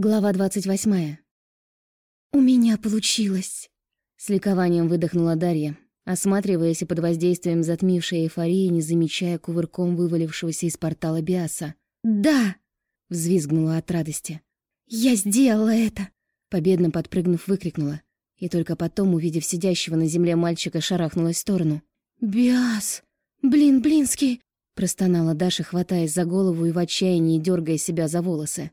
Глава двадцать восьмая. «У меня получилось!» С ликованием выдохнула Дарья, осматриваясь и под воздействием затмившей эйфории, не замечая кувырком вывалившегося из портала Биаса. «Да!» — взвизгнула от радости. «Я сделала это!» Победно подпрыгнув, выкрикнула. И только потом, увидев сидящего на земле мальчика, шарахнулась в сторону. «Биас! Блин, блинский!» Простонала Даша, хватаясь за голову и в отчаянии дергая себя за волосы.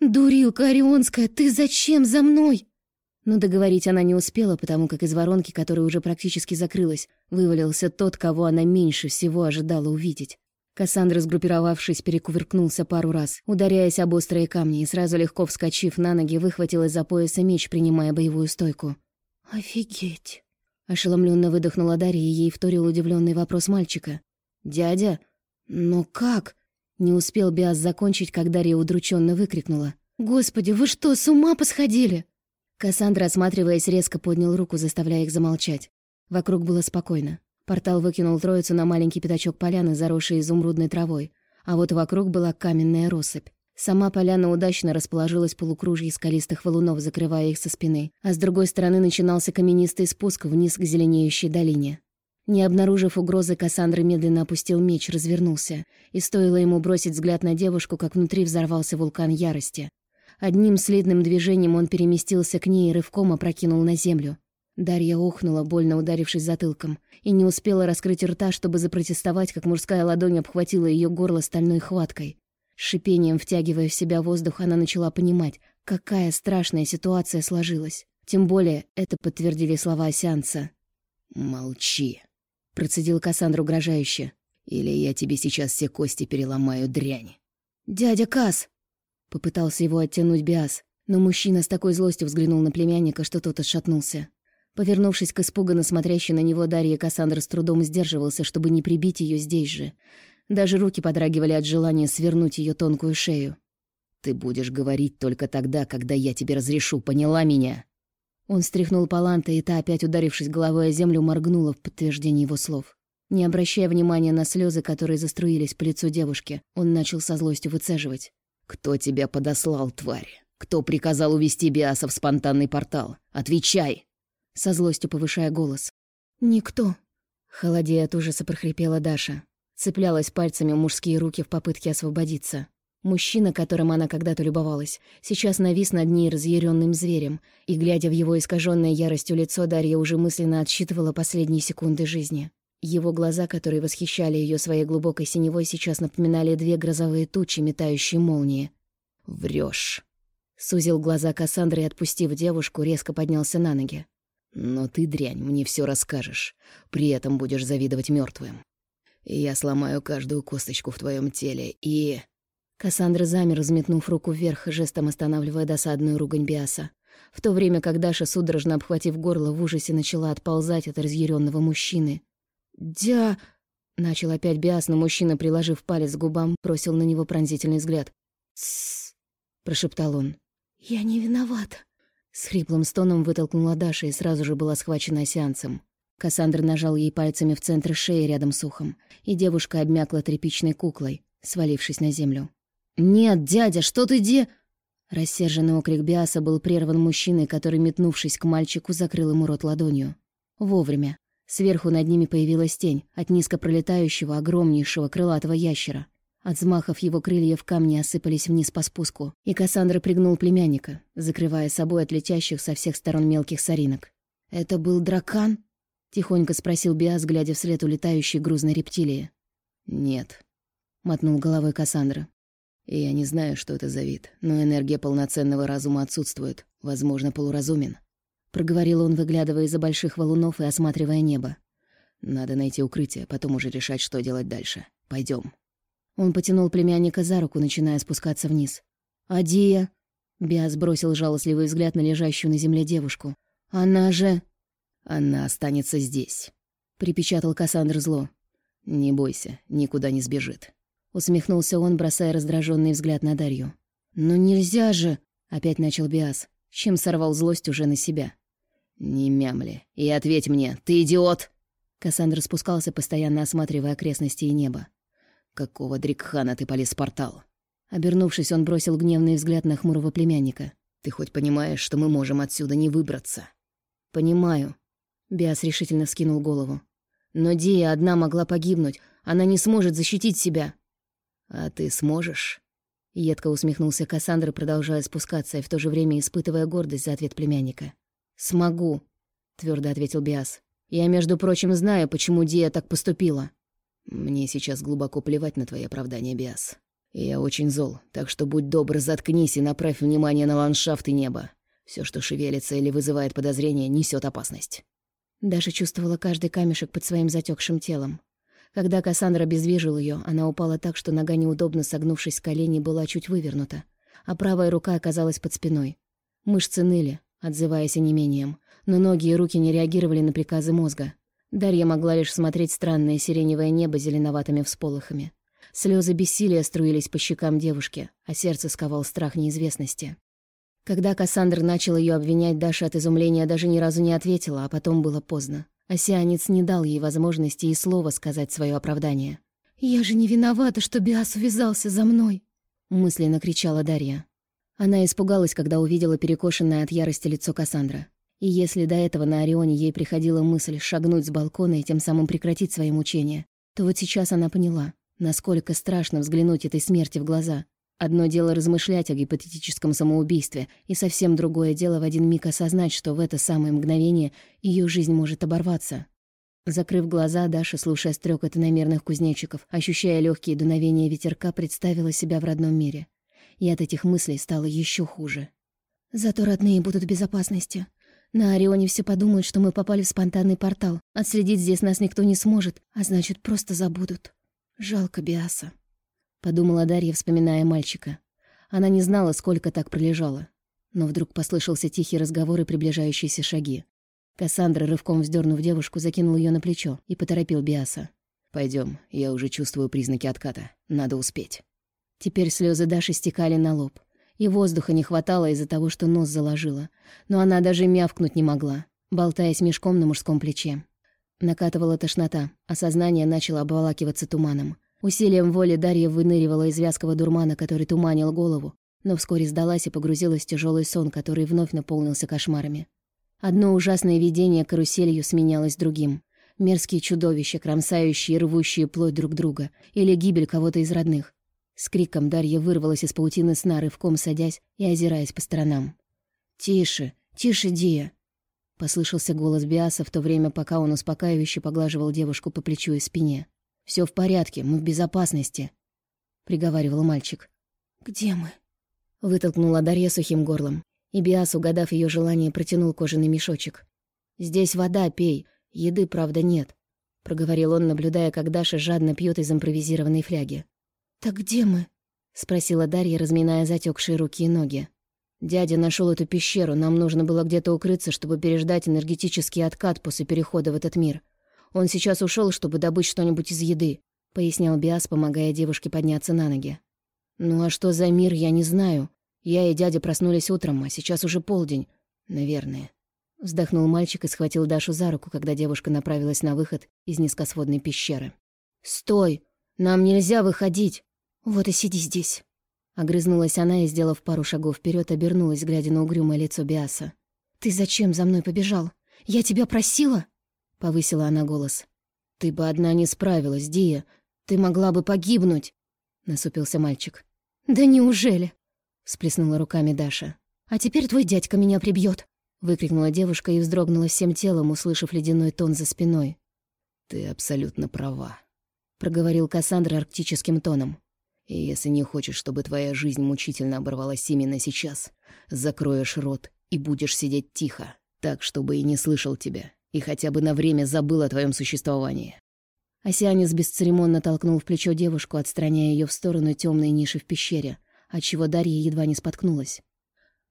«Дурилка Орионская, ты зачем за мной?» Но договорить она не успела, потому как из воронки, которая уже практически закрылась, вывалился тот, кого она меньше всего ожидала увидеть. Кассандра, сгруппировавшись, перекувыркнулся пару раз, ударяясь об острые камни, и сразу легко вскочив на ноги, выхватил из-за пояса меч, принимая боевую стойку. «Офигеть!» Ошеломленно выдохнула Дарья, и ей вторил удивленный вопрос мальчика. «Дядя? Но как?» Не успел Биас закончить, как Дарья удрученно выкрикнула. «Господи, вы что, с ума посходили?» Кассандра, осматриваясь, резко поднял руку, заставляя их замолчать. Вокруг было спокойно. Портал выкинул троицу на маленький пятачок поляны, заросший изумрудной травой. А вот вокруг была каменная россыпь. Сама поляна удачно расположилась в полукружье скалистых валунов, закрывая их со спины, а с другой стороны начинался каменистый спуск вниз к зеленеющей долине. Не обнаружив угрозы, Кассандра медленно опустил меч, развернулся. И стоило ему бросить взгляд на девушку, как внутри взорвался вулкан ярости. Одним слитным движением он переместился к ней и рывком опрокинул на землю. Дарья охнула, больно ударившись затылком, и не успела раскрыть рта, чтобы запротестовать, как мужская ладонь обхватила ее горло стальной хваткой. шипением втягивая в себя воздух, она начала понимать, какая страшная ситуация сложилась. Тем более это подтвердили слова сеанса. «Молчи», Процедил Кассандра угрожающе. «Или я тебе сейчас все кости переломаю, дрянь». «Дядя Кас!» Попытался его оттянуть Биас, но мужчина с такой злостью взглянул на племянника, что тот отшатнулся. Повернувшись к испуганно смотрящей на него Дарье, Кассандра с трудом сдерживался, чтобы не прибить ее здесь же. Даже руки подрагивали от желания свернуть ее тонкую шею. «Ты будешь говорить только тогда, когда я тебе разрешу, поняла меня?» Он стряхнул Паланта, и та, опять ударившись головой о землю, моргнула в подтверждение его слов. Не обращая внимания на слезы, которые заструились по лицу девушки, он начал со злостью выцеживать. «Кто тебя подослал, тварь? Кто приказал увести Биаса в спонтанный портал? Отвечай!» Со злостью повышая голос. «Никто!» Холодея от ужаса прохрипела Даша. Цеплялась пальцами мужские руки в попытке освободиться. Мужчина, которым она когда-то любовалась, сейчас навис над ней разъяренным зверем, и, глядя в его искаженное яростью лицо, Дарья уже мысленно отсчитывала последние секунды жизни. Его глаза, которые восхищали ее своей глубокой синевой, сейчас напоминали две грозовые тучи, метающие молнии. Врешь. Сузил глаза Кассандры и, отпустив девушку, резко поднялся на ноги. «Но ты, дрянь, мне все расскажешь. При этом будешь завидовать мертвым. Я сломаю каждую косточку в твоем теле и...» Кассандра замер, взметнув руку вверх, жестом останавливая досадную ругань Биаса. В то время как Даша, судорожно обхватив горло, в ужасе начала отползать от разъяренного мужчины. «Дя...» — начал опять Биас, но мужчина, приложив палец к губам, бросил на него пронзительный взгляд. «Тссс!» — прошептал он. «Я не виновата!» С хриплым стоном вытолкнула Даша и сразу же была схвачена сеансом. Кассандра нажал ей пальцами в центр шеи рядом с ухом, и девушка обмякла тряпичной куклой, свалившись на землю. «Нет, дядя, что ты де...» Рассерженный окрик Биаса был прерван мужчиной, который, метнувшись к мальчику, закрыл ему рот ладонью. Вовремя. Сверху над ними появилась тень от низко пролетающего огромнейшего крылатого ящера. От взмахов его крыльев камни осыпались вниз по спуску, и Кассандра пригнул племянника, закрывая собой от летящих со всех сторон мелких соринок. «Это был дракан?» — тихонько спросил Биас, глядя вслед улетающей грузной рептилии. «Нет», — мотнул головой Кассандра. Я не знаю, что это за вид, но энергия полноценного разума отсутствует, возможно, полуразумен. Проговорил он, выглядывая из-за больших валунов и осматривая небо. Надо найти укрытие, потом уже решать, что делать дальше. Пойдем. Он потянул племянника за руку, начиная спускаться вниз. «Адия!» Биас бросил жалостливый взгляд на лежащую на земле девушку. «Она же...» «Она останется здесь», — припечатал Кассандр зло. «Не бойся, никуда не сбежит». Усмехнулся он, бросая раздраженный взгляд на Дарью. «Ну нельзя же!» — опять начал Биас, чем сорвал злость уже на себя. «Не мямли. И ответь мне, ты идиот!» Кассандра спускался, постоянно осматривая окрестности и небо. «Какого дрикхана ты полез в портал?» Обернувшись, он бросил гневный взгляд на хмурого племянника. «Ты хоть понимаешь, что мы можем отсюда не выбраться?» «Понимаю». Биас решительно вскинул голову. «Но Дия одна могла погибнуть. Она не сможет защитить себя». «А ты сможешь?» Едко усмехнулся Кассандра, продолжая спускаться и в то же время испытывая гордость за ответ племянника. «Смогу», — твердо ответил Биас. «Я, между прочим, знаю, почему Дия так поступила». «Мне сейчас глубоко плевать на твои оправдания, Биас. Я очень зол, так что будь добр, заткнись и направь внимание на ландшафт и небо. Все, что шевелится или вызывает подозрение, несет опасность». Даша чувствовала каждый камешек под своим затекшим телом. Когда Кассандра обездвижил ее, она упала так, что нога, неудобно согнувшись с коленей, была чуть вывернута, а правая рука оказалась под спиной. Мышцы ныли, отзываясь онемением, но ноги и руки не реагировали на приказы мозга. Дарья могла лишь смотреть странное сиреневое небо зеленоватыми всполохами. Слезы бессилия струились по щекам девушки, а сердце сковал страх неизвестности. Когда Кассандр начал ее обвинять, Даша от изумления даже ни разу не ответила, а потом было поздно. Осянец не дал ей возможности и слова сказать свое оправдание. «Я же не виновата, что Биас увязался за мной!» мысленно кричала Дарья. Она испугалась, когда увидела перекошенное от ярости лицо Кассандра. И если до этого на Орионе ей приходила мысль шагнуть с балкона и тем самым прекратить свои мучения, то вот сейчас она поняла, насколько страшно взглянуть этой смерти в глаза. Одно дело размышлять о гипотетическом самоубийстве, и совсем другое дело в один миг осознать, что в это самое мгновение ее жизнь может оборваться. Закрыв глаза, Даша, слушая стрекот иномерных кузнечиков, ощущая легкие дуновения ветерка, представила себя в родном мире. И от этих мыслей стало еще хуже. «Зато родные будут в безопасности. На Орионе все подумают, что мы попали в спонтанный портал. Отследить здесь нас никто не сможет, а значит, просто забудут. Жалко Биаса» подумала Дарья, вспоминая мальчика. Она не знала, сколько так пролежала. Но вдруг послышался тихий разговор и приближающиеся шаги. Кассандра, рывком вздернув девушку, закинул ее на плечо и поторопил Биаса. Пойдем, я уже чувствую признаки отката. Надо успеть». Теперь слезы Даши стекали на лоб. И воздуха не хватало из-за того, что нос заложила. Но она даже мявкнуть не могла, болтаясь мешком на мужском плече. Накатывала тошнота, а сознание начало обволакиваться туманом. Усилием воли Дарья выныривала из вязкого дурмана, который туманил голову, но вскоре сдалась и погрузилась в тяжелый сон, который вновь наполнился кошмарами. Одно ужасное видение каруселью сменялось другим. Мерзкие чудовища, кромсающие и рвущие плоть друг друга, или гибель кого-то из родных. С криком Дарья вырвалась из паутины сна, рывком садясь и озираясь по сторонам. «Тише, тише, Дия!» Послышался голос Биаса в то время, пока он успокаивающе поглаживал девушку по плечу и спине. Все в порядке, мы в безопасности», — приговаривал мальчик. «Где мы?» — вытолкнула Дарья сухим горлом. И Биас, угадав ее желание, протянул кожаный мешочек. «Здесь вода, пей. Еды, правда, нет», — проговорил он, наблюдая, как Даша жадно пьет из импровизированной фляги. «Так где мы?» — спросила Дарья, разминая затекшие руки и ноги. «Дядя нашел эту пещеру, нам нужно было где-то укрыться, чтобы переждать энергетический откат после перехода в этот мир. Он сейчас ушел, чтобы добыть что-нибудь из еды», — пояснял Биас, помогая девушке подняться на ноги. «Ну а что за мир, я не знаю. Я и дядя проснулись утром, а сейчас уже полдень. Наверное». Вздохнул мальчик и схватил Дашу за руку, когда девушка направилась на выход из низкосводной пещеры. «Стой! Нам нельзя выходить! Вот и сиди здесь!» Огрызнулась она и, сделав пару шагов вперед, обернулась, глядя на угрюмое лицо Биаса. «Ты зачем за мной побежал? Я тебя просила?» — повысила она голос. «Ты бы одна не справилась, Дия. Ты могла бы погибнуть!» — насупился мальчик. «Да неужели?» — всплеснула руками Даша. «А теперь твой дядька меня прибьет! выкрикнула девушка и вздрогнула всем телом, услышав ледяной тон за спиной. «Ты абсолютно права», — проговорил Кассандра арктическим тоном. «И если не хочешь, чтобы твоя жизнь мучительно оборвалась именно сейчас, закроешь рот и будешь сидеть тихо, так, чтобы и не слышал тебя, и хотя бы на время забыл о твоем существовании. Осянец бесцеремонно толкнул в плечо девушку, отстраняя ее в сторону темной ниши в пещере, отчего Дарья едва не споткнулась.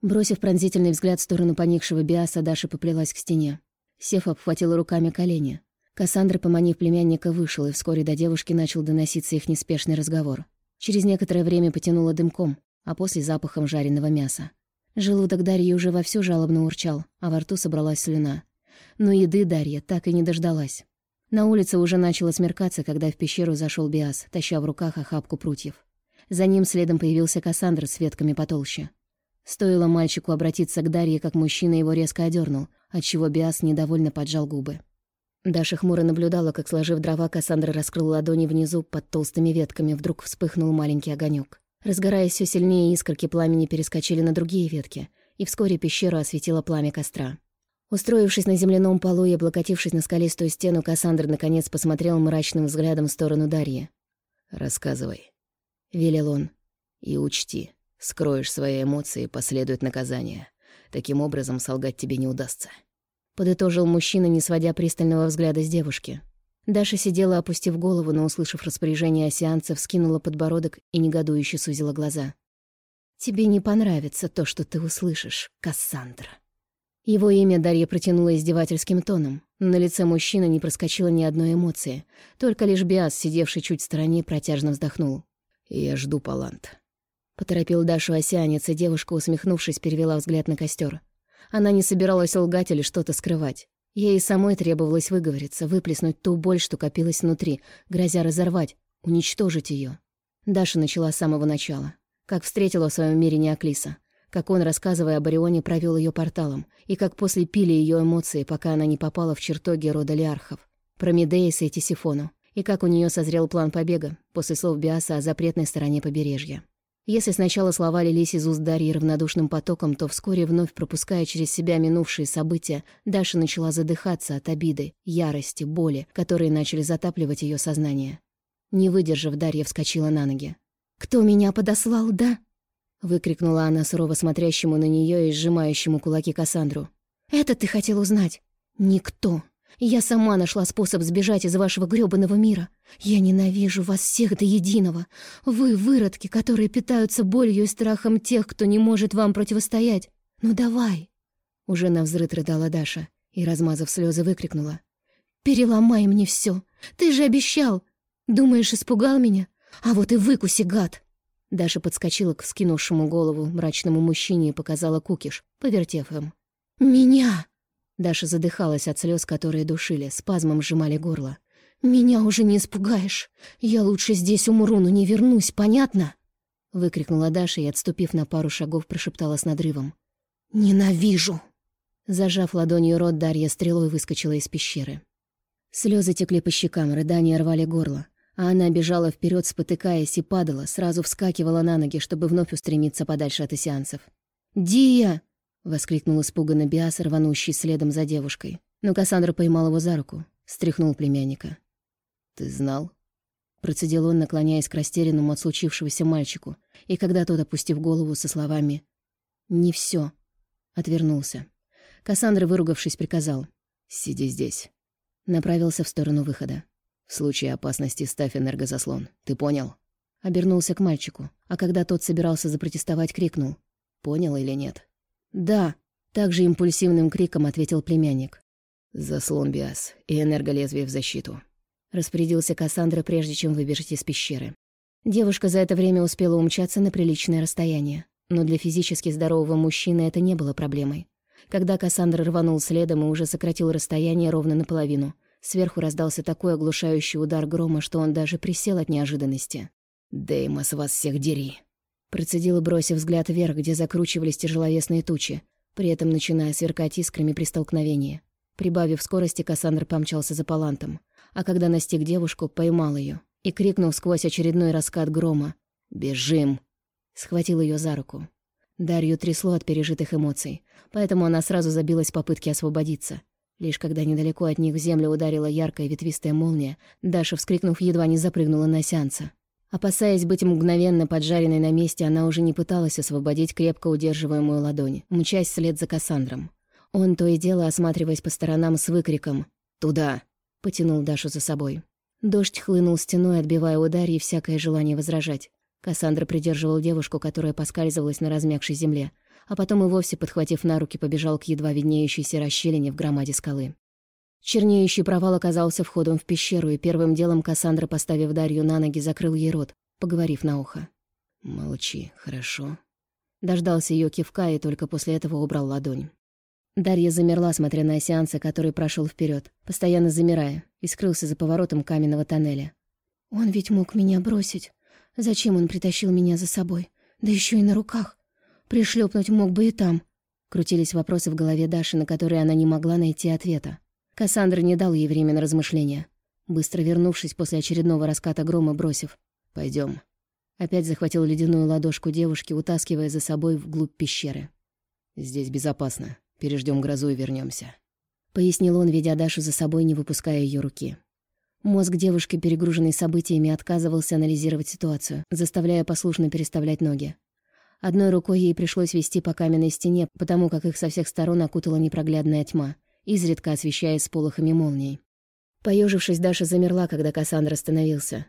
Бросив пронзительный взгляд в сторону поникшего Биаса, Даша поплелась к стене. Сев обхватила руками колени. Кассандра, поманив племянника, вышел, и вскоре до девушки начал доноситься их неспешный разговор. Через некоторое время потянуло дымком, а после запахом жареного мяса. Желудок Дарьи уже вовсю жалобно урчал, а во рту собралась слюна. Но еды Дарья так и не дождалась. На улице уже начало смеркаться, когда в пещеру зашел Биас, таща в руках охапку прутьев. За ним следом появился Кассандр с ветками потолще. Стоило мальчику обратиться к Дарье, как мужчина его резко одернул, отчего Биас недовольно поджал губы. Даша хмуро наблюдала, как, сложив дрова, Кассандра раскрыл ладони внизу, под толстыми ветками вдруг вспыхнул маленький огонек. Разгораясь все сильнее, искорки пламени перескочили на другие ветки, и вскоре пещеру осветило пламя костра. Устроившись на земляном полу и облокотившись на скалистую стену, Кассандр наконец посмотрел мрачным взглядом в сторону Дарьи. «Рассказывай», — велел он. «И учти, скроешь свои эмоции, последует наказание. Таким образом, солгать тебе не удастся». Подытожил мужчина, не сводя пристального взгляда с девушки. Даша сидела, опустив голову, но, услышав распоряжение осеанца, вскинула подбородок и негодующе сузила глаза. «Тебе не понравится то, что ты услышишь, Кассандра». Его имя Дарья протянула издевательским тоном. На лице мужчины не проскочило ни одной эмоции. Только лишь Биас, сидевший чуть в стороне, протяжно вздохнул. «Я жду Палант». Поторопил Дашу осянец, и девушка, усмехнувшись, перевела взгляд на костер. Она не собиралась лгать или что-то скрывать. Ей самой требовалось выговориться, выплеснуть ту боль, что копилась внутри, грозя разорвать, уничтожить ее. Даша начала с самого начала. Как встретила в своем мире Неоклиса как он, рассказывая об Орионе, провел ее порталом, и как после пили ее эмоции, пока она не попала в чертоги рода Лиархов, про Медеиса и Тисифону, и как у нее созрел план побега после слов Биаса о запретной стороне побережья. Если сначала слова лились из уст Дарьи равнодушным потоком, то вскоре, вновь пропуская через себя минувшие события, Даша начала задыхаться от обиды, ярости, боли, которые начали затапливать ее сознание. Не выдержав, Дарья вскочила на ноги. «Кто меня подослал, да?» Выкрикнула она сурово смотрящему на нее и сжимающему кулаки Кассандру. «Это ты хотел узнать? Никто. Я сама нашла способ сбежать из вашего грёбаного мира. Я ненавижу вас всех до единого. Вы — выродки, которые питаются болью и страхом тех, кто не может вам противостоять. Ну давай!» Уже навзрыд рыдала Даша и, размазав слезы, выкрикнула. «Переломай мне все. Ты же обещал! Думаешь, испугал меня? А вот и выкуси, гад!» Даша подскочила к скинувшему голову мрачному мужчине и показала кукиш, повертев им. «Меня!» Даша задыхалась от слез, которые душили, спазмом сжимали горло. «Меня уже не испугаешь! Я лучше здесь умру, но не вернусь, понятно?» Выкрикнула Даша и, отступив на пару шагов, прошептала с надрывом. «Ненавижу!» Зажав ладонью рот, Дарья стрелой выскочила из пещеры. Слезы текли по щекам, рыдания рвали горло. А она бежала вперед, спотыкаясь, и падала, сразу вскакивала на ноги, чтобы вновь устремиться подальше от сеансов. «Дия!» — воскликнул испуганно Биас, рванущий следом за девушкой. Но Кассандра поймал его за руку, стряхнул племянника. «Ты знал?» Процедил он, наклоняясь к растерянному от случившегося мальчику, и когда тот, опустив голову со словами «Не все, отвернулся. Кассандра, выругавшись, приказал «Сиди здесь». Направился в сторону выхода. В случае опасности ставь энергозаслон. Ты понял?» Обернулся к мальчику, а когда тот собирался запротестовать, крикнул. «Понял или нет?» «Да», — также импульсивным криком ответил племянник. «Заслон Биас и энерголезвие в защиту», — распорядился Кассандра, прежде чем выбежать из пещеры. Девушка за это время успела умчаться на приличное расстояние, но для физически здорового мужчины это не было проблемой. Когда Кассандра рванул следом и уже сократил расстояние ровно наполовину, Сверху раздался такой оглушающий удар грома, что он даже присел от неожиданности. «Деймос, вас всех дери!» Процедила, бросив взгляд вверх, где закручивались тяжеловесные тучи, при этом начиная сверкать искрами при столкновении. Прибавив скорости, Кассандр помчался за палантом, а когда настиг девушку, поймал ее и крикнул сквозь очередной раскат грома «Бежим!» Схватил ее за руку. Дарью трясло от пережитых эмоций, поэтому она сразу забилась в попытке освободиться — Лишь когда недалеко от них в землю ударила яркая ветвистая молния, Даша, вскрикнув, едва не запрыгнула на сеанса. Опасаясь быть мгновенно поджаренной на месте, она уже не пыталась освободить крепко удерживаемую ладонь, мчась вслед за Кассандром. Он то и дело, осматриваясь по сторонам с выкриком «Туда!», потянул Дашу за собой. Дождь хлынул стеной, отбивая удар и всякое желание возражать. Кассандра придерживал девушку, которая поскальзывалась на размягшей земле, а потом и вовсе, подхватив на руки, побежал к едва виднеющейся расщелине в громаде скалы. Чернеющий провал оказался входом в пещеру, и первым делом Кассандра, поставив Дарью на ноги, закрыл ей рот, поговорив на ухо. «Молчи, хорошо?» Дождался ее кивка и только после этого убрал ладонь. Дарья замерла, смотря на сеанса, который прошел вперед, постоянно замирая, и скрылся за поворотом каменного тоннеля. «Он ведь мог меня бросить. Зачем он притащил меня за собой? Да еще и на руках. Пришлепнуть мог бы и там. Крутились вопросы в голове Даши, на которые она не могла найти ответа. Кассандра не дал ей время на размышления. Быстро вернувшись после очередного раската грома, бросив «Пойдем». Опять захватил ледяную ладошку девушки, утаскивая за собой вглубь пещеры. «Здесь безопасно. Переждем грозу и вернемся, пояснил он, ведя Дашу за собой, не выпуская ее руки. Мозг девушки, перегруженный событиями, отказывался анализировать ситуацию, заставляя послушно переставлять ноги. Одной рукой ей пришлось вести по каменной стене, потому как их со всех сторон окутала непроглядная тьма, изредка освещая сполохами молний. Поежившись, Даша замерла, когда Кассандр остановился.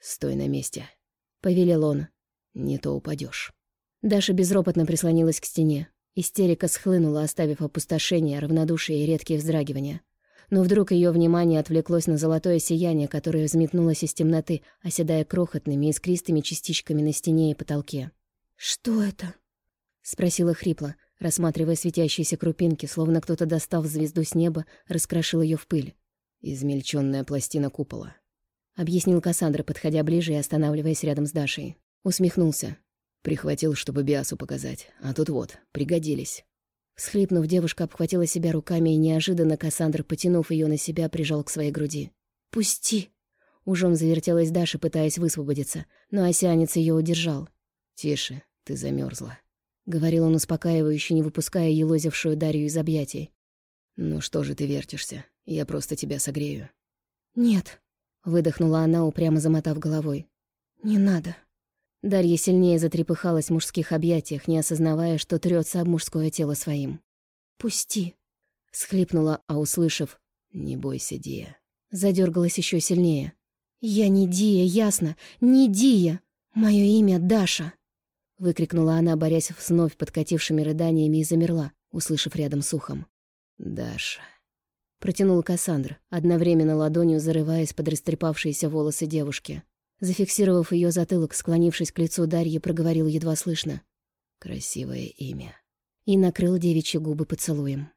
«Стой на месте», — повелел он. «Не то упадешь. Даша безропотно прислонилась к стене. Истерика схлынула, оставив опустошение, равнодушие и редкие вздрагивания но вдруг ее внимание отвлеклось на золотое сияние, которое взметнулось из темноты, оседая крохотными искристыми частичками на стене и потолке. «Что это?» — спросила хрипло, рассматривая светящиеся крупинки, словно кто-то, достав звезду с неба, раскрошил ее в пыль. «Измельченная пластина купола», — объяснил Кассандра, подходя ближе и останавливаясь рядом с Дашей. Усмехнулся. Прихватил, чтобы Биасу показать, а тут вот, пригодились. Всхлипнув, девушка обхватила себя руками, и неожиданно Кассандр, потянув ее на себя, прижал к своей груди. «Пусти!» Ужом завертелась Даша, пытаясь высвободиться, но осянец ее удержал. «Тише, ты замерзла, говорил он успокаивающе, не выпуская елозившую Дарью из объятий. «Ну что же ты вертишься? Я просто тебя согрею». «Нет», — выдохнула она, упрямо замотав головой. «Не надо». Дарья сильнее затрепыхалась в мужских объятиях, не осознавая, что трется об мужское тело своим. «Пусти!» — схлипнула, а услышав «Не бойся, Дия». Задергалась еще сильнее. «Я не Дия, ясно? Не Дия! Мое имя Даша!» Выкрикнула она, борясь вновь подкатившими рыданиями, и замерла, услышав рядом с ухом. «Даша!» Протянул Кассандр, одновременно ладонью зарываясь под растрепавшиеся волосы девушки. Зафиксировав ее затылок, склонившись к лицу Дарьи, проговорил едва слышно. «Красивое имя». И накрыл девичьи губы поцелуем.